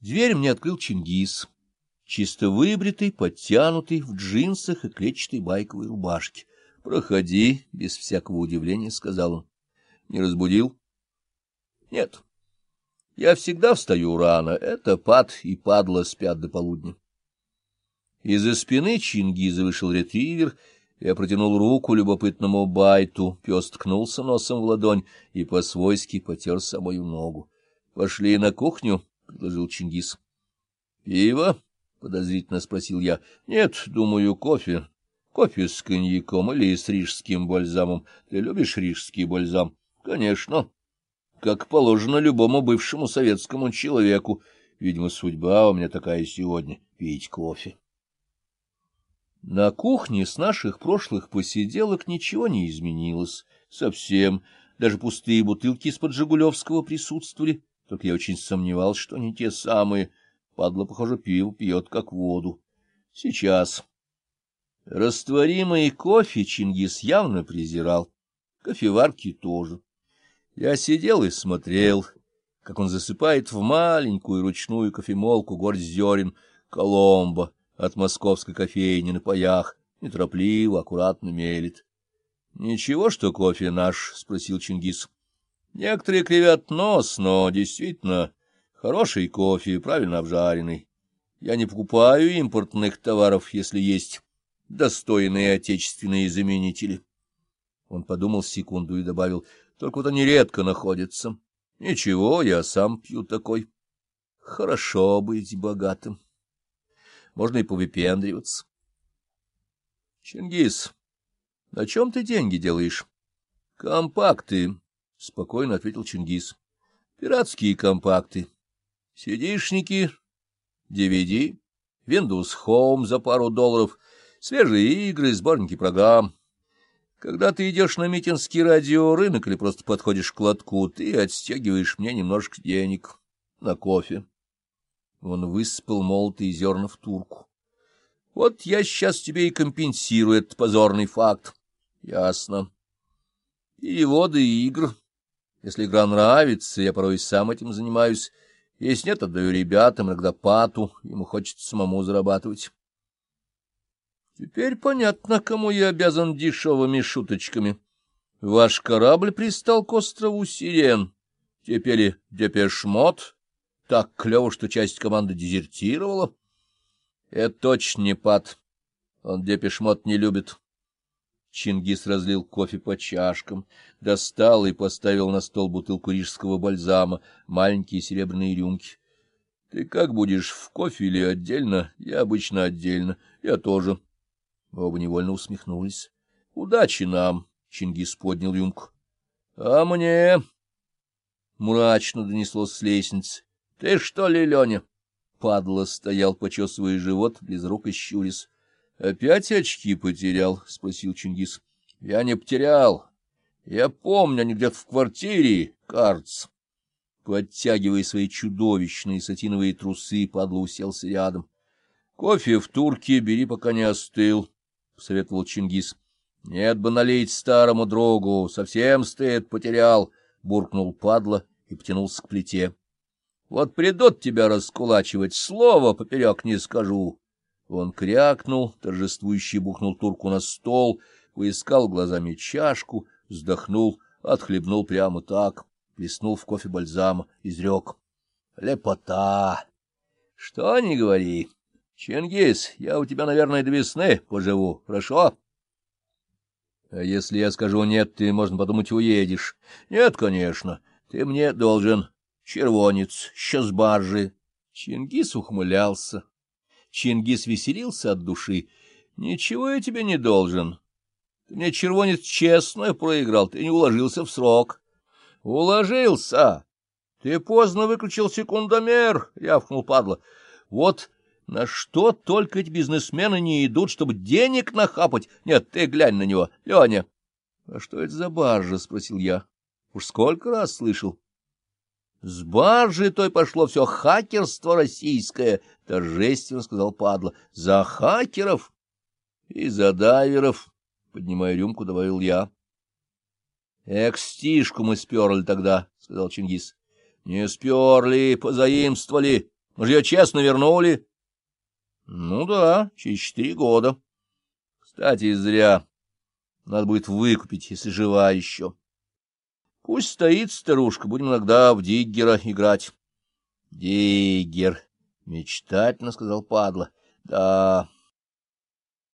Дверь мне открыл Чингис, чисто выбритый, подтянутый, в джинсах и клетчатой байковой рубашке. — Проходи, — без всякого удивления сказал он. — Не разбудил? — Нет. Я всегда встаю рано. Это пад и падла спят до полудня. Из-за спины Чингиза вышел ретривер. Я протянул руку любопытному байту. Пес ткнулся носом в ладонь и по-свойски потер самую ногу. — Пошли на кухню, — предложил Чингис. — Пиво? — подозрительно спросил я. — Нет, думаю, кофе. Кофе с коньяком или с рижским бальзамом. Ты любишь рижский бальзам? — Конечно как положено любому бывшему советскому человеку. Видимо, судьба у меня такая сегодня — пить кофе. На кухне с наших прошлых посиделок ничего не изменилось. Совсем. Даже пустые бутылки из-под Жигулевского присутствовали. Только я очень сомневался, что они те самые. Падла, похоже, пиво пьет, как воду. Сейчас. Растворимый кофе Чингис явно презирал. Кофеварки тоже. Я сидел и смотрел, как он засыпает в маленькую ручную кофемолку горсть зерен Коломбо от московской кофейни на паях, неторопливо, аккуратно мелит. — Ничего, что кофе наш? — спросил Чингис. — Некоторые кривят нос, но действительно хороший кофе, правильно обжаренный. Я не покупаю импортных товаров, если есть достойные отечественные заменители. Он подумал секунду и добавил — только вот они редко находятся. Ничего, я сам пью такой. Хорошо быть богатым. Можно и повыпендриваться. Чингис, на чем ты деньги делаешь? Компакты, — спокойно ответил Чингис. Пиратские компакты. Сидишники, DVD, Windows Home за пару долларов, свежие игры, сборники программ. Когда ты идешь на митинский радиорынок или просто подходишь к лотку, ты отстегиваешь мне немножко денег на кофе. Он высыпал молотые зерна в турку. Вот я сейчас тебе и компенсирую этот позорный факт. Ясно. Переводы игр. Если игра нравится, я порой сам этим занимаюсь. Если нет, отдаю ребятам, иногда пату, ему хочется самому зарабатывать. Теперь понятно, кому я обязан дешевыми шуточками. Ваш корабль пристал к острову Сирен. Теперь депешмот. Так клево, что часть команды дезертировала. Это точно не пад. Он депешмот не любит. Чингис разлил кофе по чашкам, достал и поставил на стол бутылку рижского бальзама, маленькие серебряные рюмки. — Ты как будешь, в кофе или отдельно? Я обычно отдельно. Я тоже. Оба невольно усмехнулись. — Удачи нам! — Чингис поднял рюмку. — А мне... Мрачно донеслось с лестницы. — Ты что ли, Леня? Падла стоял, почесывая живот, близоруко щурясь. — Опять очки потерял? — спросил Чингис. — Я не потерял. Я помню, они где-то в квартире, кажется. Подтягивая свои чудовищные сатиновые трусы, Падла уселся рядом. — Кофе в турке бери, пока не остыл. — посоветовал Чингис. — Нет бы налить старому другу, совсем стыд потерял, — буркнул падла и потянулся к плите. — Вот придут тебя раскулачивать, слова поперек не скажу. Он крякнул, торжествующе бухнул турку на стол, поискал глазами чашку, вздохнул, отхлебнул прямо так, плеснул в кофе бальзама, изрек. — Лепота! Что не говори! Чингис, я у тебя, наверное, до весны поживу, хорошо? А если я скажу нет, ты, можно подумать, уедешь. Нет, конечно, ты мне должен. Червонец, еще с баржи. Чингис ухмылялся. Чингис веселился от души. Ничего я тебе не должен. Ты мне червонец честно проиграл, ты не уложился в срок. Уложился. Ты поздно выключил секундомер, — рявкнул падла. Вот на что только эти бизнесмены не идут, чтобы денег нахапать? Нет, ты глянь на него, Леня. — А что это за баржа? — спросил я. — Уж сколько раз слышал. — С баржи той пошло все хакерство российское, — торжественно сказал падла. — За хакеров и за дайверов, — поднимая рюмку, добавил я. — Экстишку мы сперли тогда, — сказал Чингис. — Не сперли, позаимствовали. Мы же ее честно вернули. Ну да, через четыре года. Кстати, зря. Надо будет выкупить, если жива еще. Пусть стоит старушка, будем иногда в Диггера играть. Диггер, мечтательно сказал падла. Да,